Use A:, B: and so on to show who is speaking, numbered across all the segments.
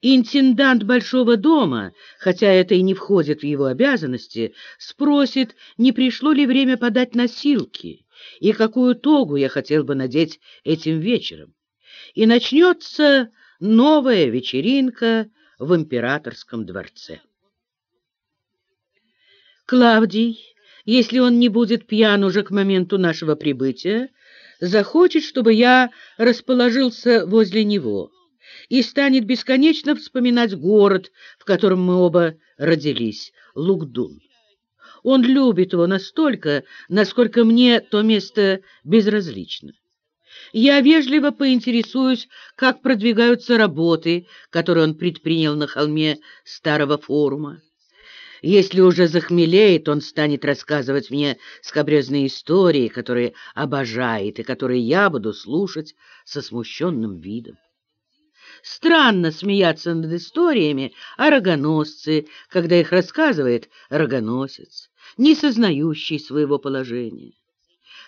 A: Интендант Большого дома, хотя это и не входит в его обязанности, спросит, не пришло ли время подать носилки и какую тогу я хотел бы надеть этим вечером. И начнется новая вечеринка в императорском дворце. Клавдий, если он не будет пьян уже к моменту нашего прибытия, захочет, чтобы я расположился возле него и станет бесконечно вспоминать город, в котором мы оба родились, Лугдун. Он любит его настолько, насколько мне то место безразлично. Я вежливо поинтересуюсь, как продвигаются работы, которые он предпринял на холме старого форума. Если уже захмелеет, он станет рассказывать мне скобрезные истории, которые обожает и которые я буду слушать со смущенным видом. Странно смеяться над историями о рогоносце, когда их рассказывает рогоносец, не сознающий своего положения.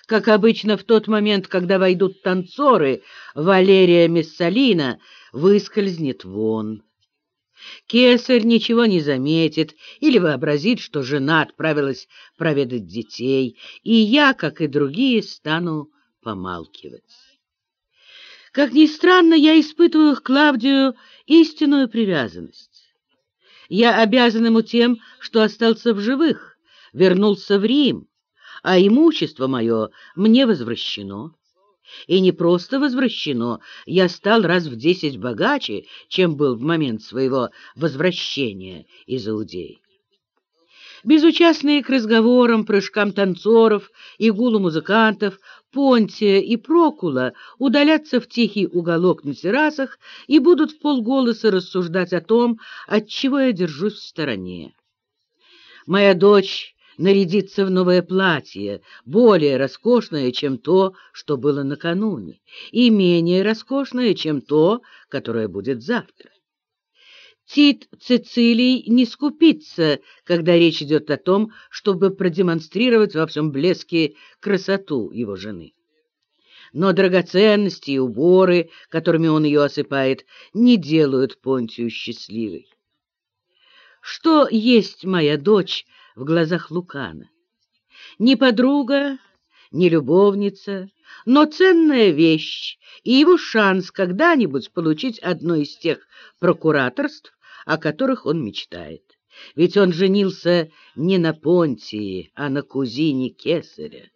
A: Как обычно в тот момент, когда войдут танцоры, Валерия Мессалина выскользнет вон. Кесарь ничего не заметит или вообразит, что жена отправилась проведать детей, и я, как и другие, стану помалкивать. Как ни странно, я испытываю к Клавдию истинную привязанность. Я обязан ему тем, что остался в живых, вернулся в Рим, а имущество мое мне возвращено. И не просто возвращено, я стал раз в десять богаче, чем был в момент своего возвращения из Иудеи. Безучастные к разговорам, прыжкам танцоров и гулу музыкантов, Понтия и Прокула удалятся в тихий уголок на террасах и будут в полголоса рассуждать о том, от чего я держусь в стороне. Моя дочь нарядиться в новое платье, более роскошное, чем то, что было накануне, и менее роскошное, чем то, которое будет завтра. Тит Цицилий не скупится, когда речь идет о том, чтобы продемонстрировать во всем блеске красоту его жены. Но драгоценности и уборы, которыми он ее осыпает, не делают Понтию счастливой. Что есть моя дочь в глазах Лукана? Не подруга, не любовница, но ценная вещь и его шанс когда-нибудь получить одно из тех прокураторств, о которых он мечтает. Ведь он женился не на Понтии, а на кузине Кесаря.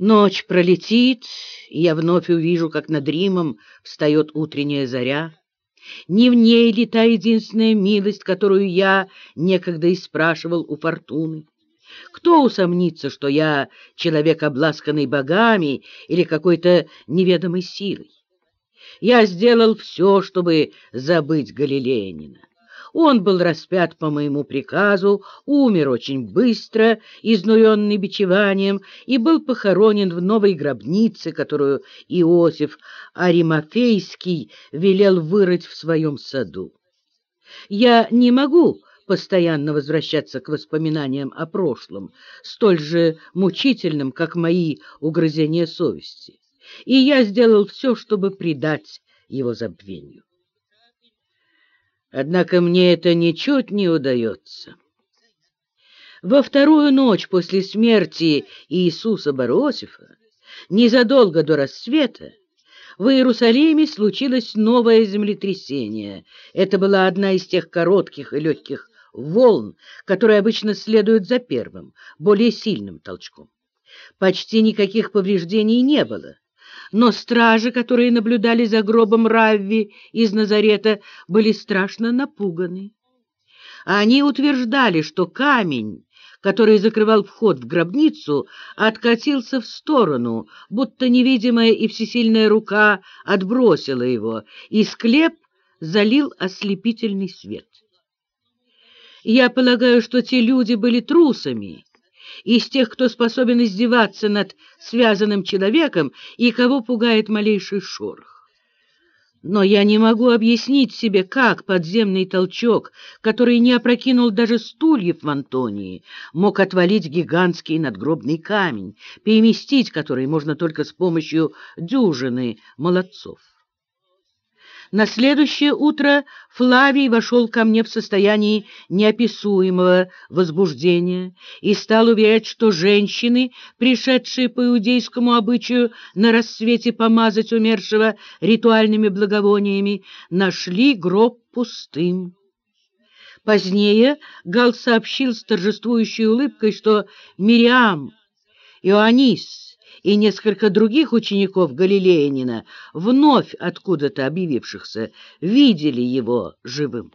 A: Ночь пролетит, и я вновь увижу, как над Римом встает утренняя заря. Не в ней ли та единственная милость, которую я некогда и спрашивал у Фортуны? Кто усомнится, что я человек, обласканный богами или какой-то неведомой силой? Я сделал все, чтобы забыть Галилеянина. Он был распят по моему приказу, умер очень быстро, изнуренный бичеванием, и был похоронен в новой гробнице, которую Иосиф Аримафейский велел вырыть в своем саду. Я не могу постоянно возвращаться к воспоминаниям о прошлом, столь же мучительным, как мои угрызения совести и я сделал все, чтобы предать его забвению. Однако мне это ничуть не удается. Во вторую ночь после смерти Иисуса Баросифа, незадолго до рассвета, в Иерусалиме случилось новое землетрясение. Это была одна из тех коротких и легких волн, которые обычно следуют за первым, более сильным толчком. Почти никаких повреждений не было но стражи, которые наблюдали за гробом Равви из Назарета, были страшно напуганы. Они утверждали, что камень, который закрывал вход в гробницу, откатился в сторону, будто невидимая и всесильная рука отбросила его, и склеп залил ослепительный свет. Я полагаю, что те люди были трусами, из тех, кто способен издеваться над связанным человеком и кого пугает малейший шорох. Но я не могу объяснить себе, как подземный толчок, который не опрокинул даже стульев в Антонии, мог отвалить гигантский надгробный камень, переместить который можно только с помощью дюжины молодцов. На следующее утро Флавий вошел ко мне в состоянии неописуемого возбуждения и стал уверять, что женщины, пришедшие по иудейскому обычаю на рассвете помазать умершего ритуальными благовониями, нашли гроб пустым. Позднее Гал сообщил с торжествующей улыбкой, что Мириам, Иоаннис и несколько других учеников Галилеянина, вновь откуда-то объявившихся, видели его живым.